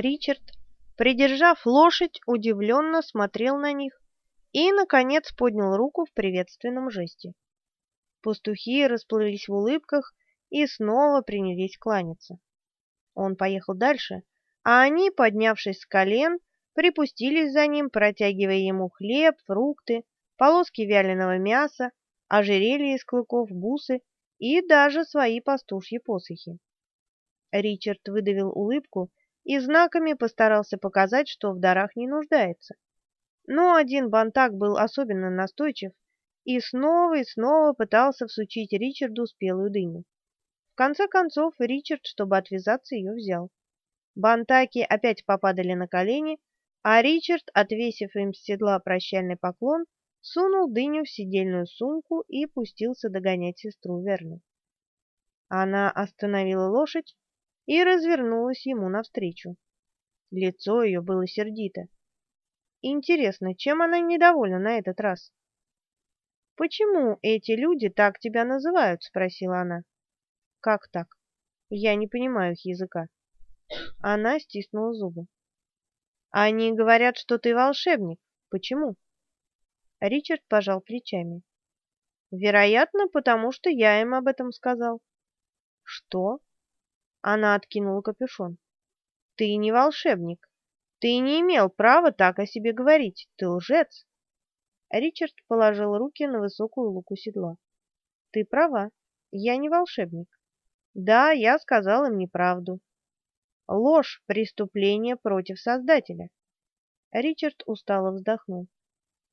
Ричард, придержав лошадь, удивленно смотрел на них и, наконец, поднял руку в приветственном жесте. Пастухи расплылись в улыбках и снова принялись кланяться. Он поехал дальше, а они, поднявшись с колен, припустились за ним, протягивая ему хлеб, фрукты, полоски вяленого мяса, ожерелье из клыков, бусы и даже свои пастушьи посохи. Ричард выдавил улыбку и знаками постарался показать, что в дарах не нуждается. Но один бантак был особенно настойчив и снова и снова пытался всучить Ричарду спелую дыню. В конце концов Ричард, чтобы отвязаться, ее взял. Бантаки опять попадали на колени, а Ричард, отвесив им с седла прощальный поклон, сунул дыню в сидельную сумку и пустился догонять сестру Верну. Она остановила лошадь и развернулась ему навстречу. Лицо ее было сердито. Интересно, чем она недовольна на этот раз? «Почему эти люди так тебя называют?» — спросила она. «Как так? Я не понимаю их языка». Она стиснула зубы. «Они говорят, что ты волшебник. Почему?» Ричард пожал плечами. «Вероятно, потому что я им об этом сказал». «Что?» Она откинула капюшон. «Ты не волшебник. Ты не имел права так о себе говорить. Ты лжец». Ричард положил руки на высокую луку седла. «Ты права. Я не волшебник. Да, я сказал им неправду. Ложь — преступление против Создателя». Ричард устало вздохнул.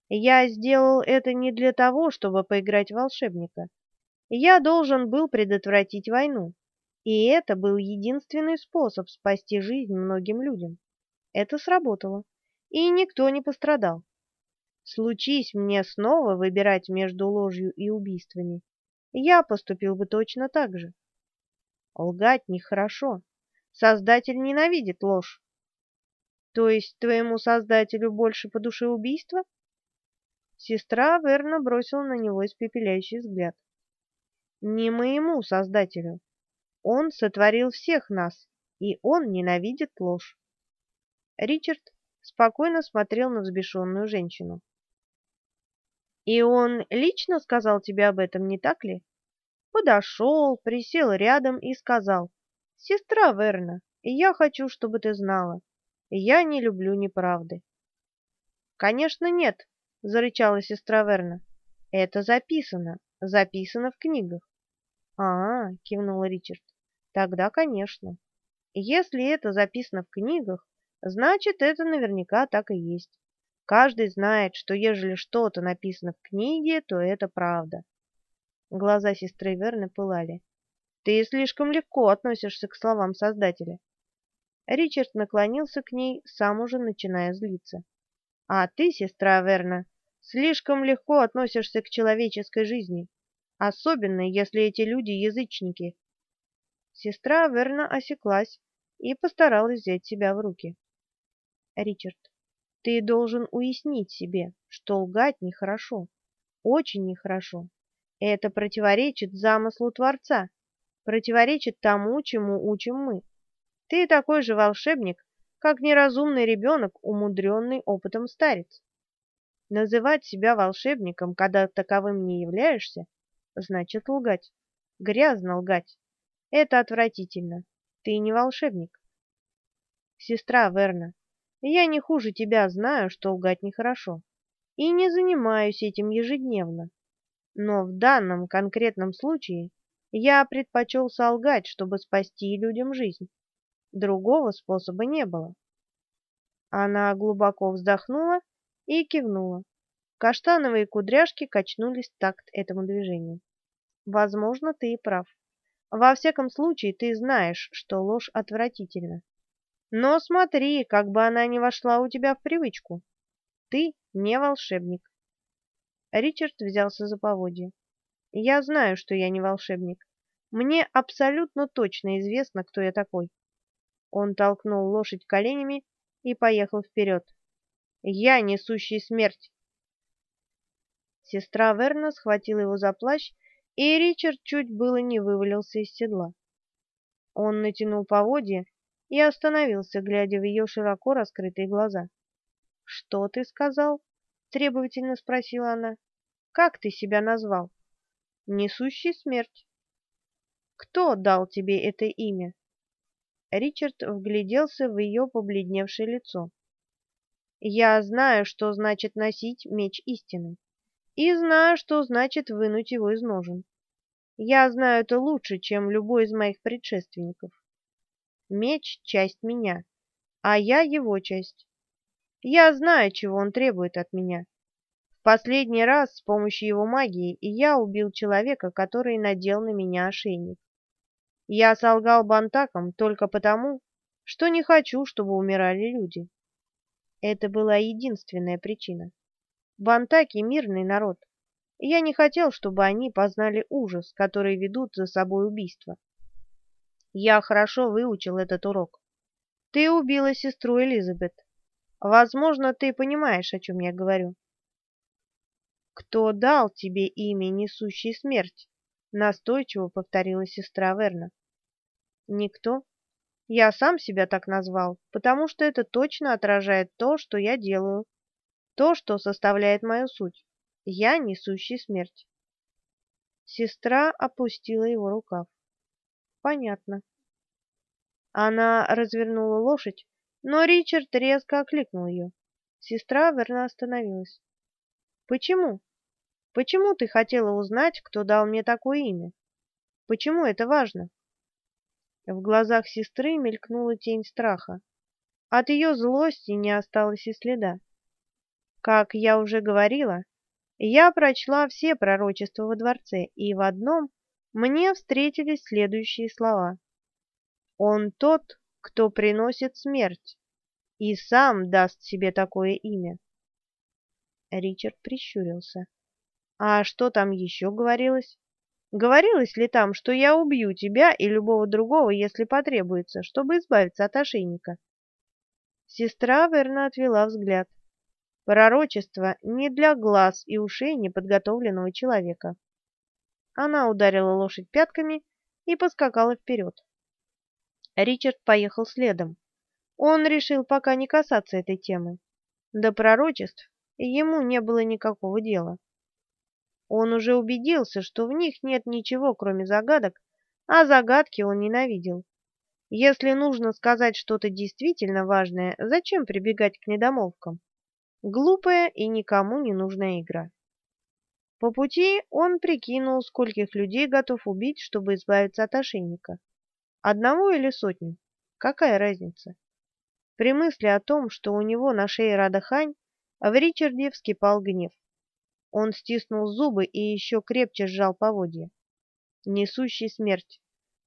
«Я сделал это не для того, чтобы поиграть в волшебника. Я должен был предотвратить войну. И это был единственный способ спасти жизнь многим людям. Это сработало, и никто не пострадал. Случись мне снова выбирать между ложью и убийствами, я поступил бы точно так же. Лгать нехорошо. Создатель ненавидит ложь. То есть твоему создателю больше по душе убийства? Сестра верно бросила на него испепеляющий взгляд. Не моему создателю, он сотворил всех нас, и он ненавидит ложь. Ричард спокойно смотрел на взбешенную женщину. «И он лично сказал тебе об этом, не так ли?» Подошел, присел рядом и сказал, «Сестра Верна, я хочу, чтобы ты знала, я не люблю неправды». «Конечно нет», — зарычала сестра Верна. «Это записано, записано в книгах». «А, -а — кивнул Ричард, Тогда, конечно. Если это записано в книгах, значит, это наверняка так и есть. Каждый знает, что ежели что-то написано в книге, то это правда. Глаза сестры Верны пылали. Ты слишком легко относишься к словам Создателя. Ричард наклонился к ней, сам уже начиная злиться. А ты, сестра Верна, слишком легко относишься к человеческой жизни, особенно если эти люди язычники, Сестра верно осеклась и постаралась взять себя в руки. Ричард, ты должен уяснить себе, что лгать нехорошо, очень нехорошо. Это противоречит замыслу Творца, противоречит тому, чему учим мы. Ты такой же волшебник, как неразумный ребенок, умудренный опытом старец. Называть себя волшебником, когда таковым не являешься, значит лгать, грязно лгать. Это отвратительно. Ты не волшебник. Сестра Верна, я не хуже тебя знаю, что лгать нехорошо. И не занимаюсь этим ежедневно. Но в данном конкретном случае я предпочел солгать, чтобы спасти людям жизнь. Другого способа не было. Она глубоко вздохнула и кивнула. Каштановые кудряшки качнулись в такт этому движению. Возможно, ты и прав. Во всяком случае, ты знаешь, что ложь отвратительна. Но смотри, как бы она не вошла у тебя в привычку. Ты не волшебник. Ричард взялся за поводья. Я знаю, что я не волшебник. Мне абсолютно точно известно, кто я такой. Он толкнул лошадь коленями и поехал вперед. Я несущий смерть. Сестра Верна схватила его за плащ и Ричард чуть было не вывалился из седла. Он натянул поводья и остановился, глядя в ее широко раскрытые глаза. «Что ты сказал?» — требовательно спросила она. «Как ты себя назвал?» «Несущий смерть». «Кто дал тебе это имя?» Ричард вгляделся в ее побледневшее лицо. «Я знаю, что значит носить меч истины, и знаю, что значит вынуть его из ножен. Я знаю это лучше, чем любой из моих предшественников. Меч — часть меня, а я его часть. Я знаю, чего он требует от меня. В последний раз с помощью его магии я убил человека, который надел на меня ошейник. Я солгал Бантакам только потому, что не хочу, чтобы умирали люди. Это была единственная причина. Бантаки — мирный народ. Я не хотел, чтобы они познали ужас, который ведут за собой убийства. Я хорошо выучил этот урок. Ты убила сестру Элизабет. Возможно, ты понимаешь, о чем я говорю. Кто дал тебе имя, несущий смерть? Настойчиво повторила сестра Верна. Никто. Я сам себя так назвал, потому что это точно отражает то, что я делаю, то, что составляет мою суть. Я несущий смерть. Сестра опустила его рукав. Понятно. Она развернула лошадь, но Ричард резко окликнул ее. Сестра верно остановилась. Почему? Почему ты хотела узнать, кто дал мне такое имя? Почему это важно? В глазах сестры мелькнула тень страха. От ее злости не осталось и следа. Как я уже говорила, я прочла все пророчества во дворце, и в одном мне встретились следующие слова. «Он тот, кто приносит смерть, и сам даст себе такое имя». Ричард прищурился. «А что там еще говорилось?» Говорилось ли там, что я убью тебя и любого другого, если потребуется, чтобы избавиться от ошейника? Сестра верно отвела взгляд. Пророчество не для глаз и ушей неподготовленного человека. Она ударила лошадь пятками и поскакала вперед. Ричард поехал следом. Он решил пока не касаться этой темы. До пророчеств ему не было никакого дела. Он уже убедился, что в них нет ничего, кроме загадок, а загадки он ненавидел. Если нужно сказать что-то действительно важное, зачем прибегать к недомолвкам? Глупая и никому не нужная игра. По пути он прикинул, скольких людей готов убить, чтобы избавиться от ошейника. Одного или сотню? Какая разница? При мысли о том, что у него на шее Радахань, в Ричарде вскипал гнев. Он стиснул зубы и еще крепче сжал поводья. Несущий смерть.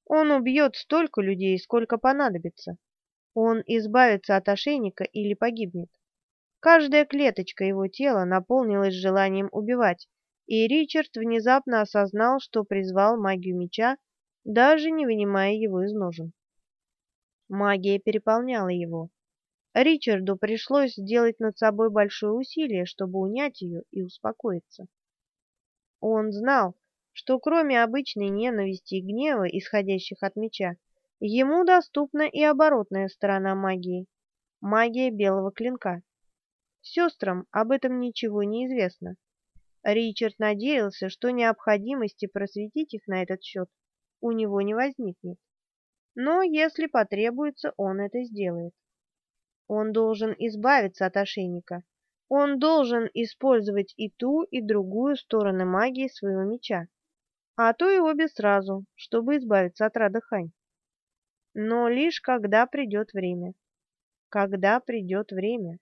Он убьет столько людей, сколько понадобится. Он избавится от ошейника или погибнет. Каждая клеточка его тела наполнилась желанием убивать, и Ричард внезапно осознал, что призвал магию меча, даже не вынимая его из ножен. Магия переполняла его. Ричарду пришлось сделать над собой большое усилие, чтобы унять ее и успокоиться. Он знал, что кроме обычной ненависти и гнева, исходящих от меча, ему доступна и оборотная сторона магии — магия белого клинка. Сестрам об этом ничего не известно. Ричард надеялся, что необходимости просветить их на этот счет у него не возникнет. Но если потребуется, он это сделает. Он должен избавиться от ошейника. Он должен использовать и ту, и другую стороны магии своего меча, а то и обе сразу, чтобы избавиться от Радахань. Но лишь когда придет время. Когда придет время.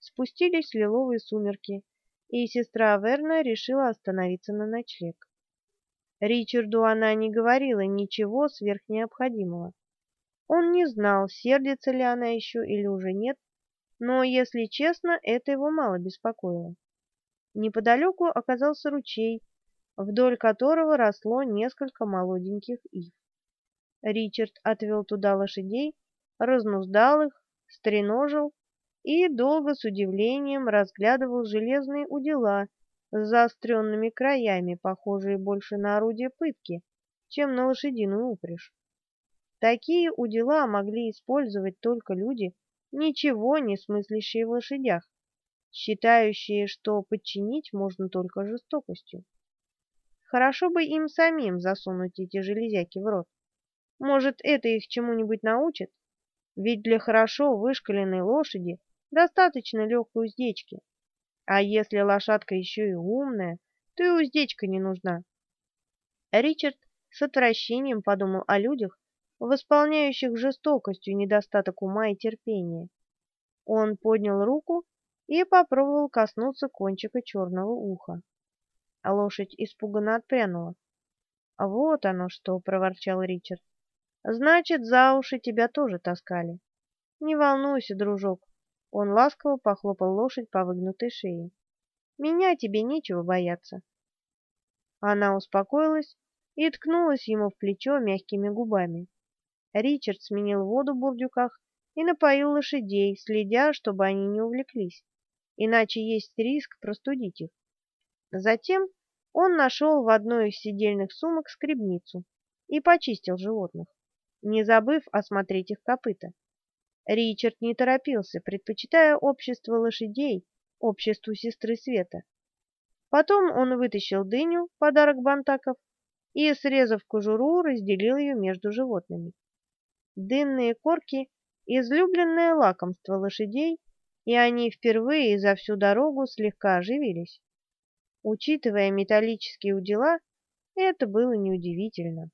Спустились лиловые сумерки, и сестра Верна решила остановиться на ночлег. Ричарду она не говорила ничего сверхнеобходимого. Он не знал, сердится ли она еще или уже нет, но, если честно, это его мало беспокоило. Неподалеку оказался ручей, вдоль которого росло несколько молоденьких ив. Ричард отвел туда лошадей, разнуздал их, стреножил и долго с удивлением разглядывал железные удила с заостренными краями, похожие больше на орудие пытки, чем на лошадиную упряжь. Такие удила могли использовать только люди, ничего не смыслящие в лошадях, считающие, что подчинить можно только жестокостью. Хорошо бы им самим засунуть эти железяки в рот. Может, это их чему-нибудь научит? Ведь для хорошо вышкаленной лошади достаточно легкой уздечки. А если лошадка еще и умная, то и уздечка не нужна. Ричард с отвращением подумал о людях, восполняющих жестокостью недостаток ума и терпения. Он поднял руку и попробовал коснуться кончика черного уха. А лошадь испуганно отпрянула. «А вот оно что!» — проворчал Ричард. «Значит, за уши тебя тоже таскали. Не волнуйся, дружок!» Он ласково похлопал лошадь по выгнутой шее. «Меня тебе нечего бояться». Она успокоилась и ткнулась ему в плечо мягкими губами. Ричард сменил воду в бурдюках и напоил лошадей, следя, чтобы они не увлеклись, иначе есть риск простудить их. Затем он нашел в одной из сидельных сумок скребницу и почистил животных, не забыв осмотреть их копыта. Ричард не торопился, предпочитая общество лошадей обществу сестры Света. Потом он вытащил дыню, подарок Бантаков, и, срезав кожуру, разделил ее между животными. Дынные корки — излюбленное лакомство лошадей, и они впервые за всю дорогу слегка оживились. Учитывая металлические удила, это было неудивительно.